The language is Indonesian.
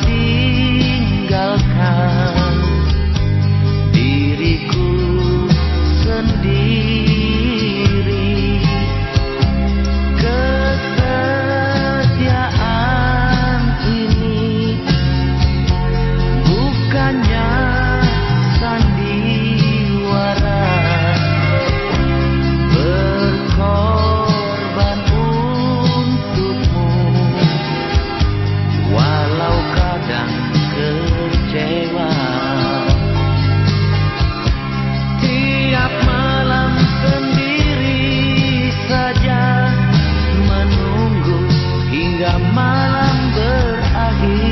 tinggalkan. hingga malam berakhir.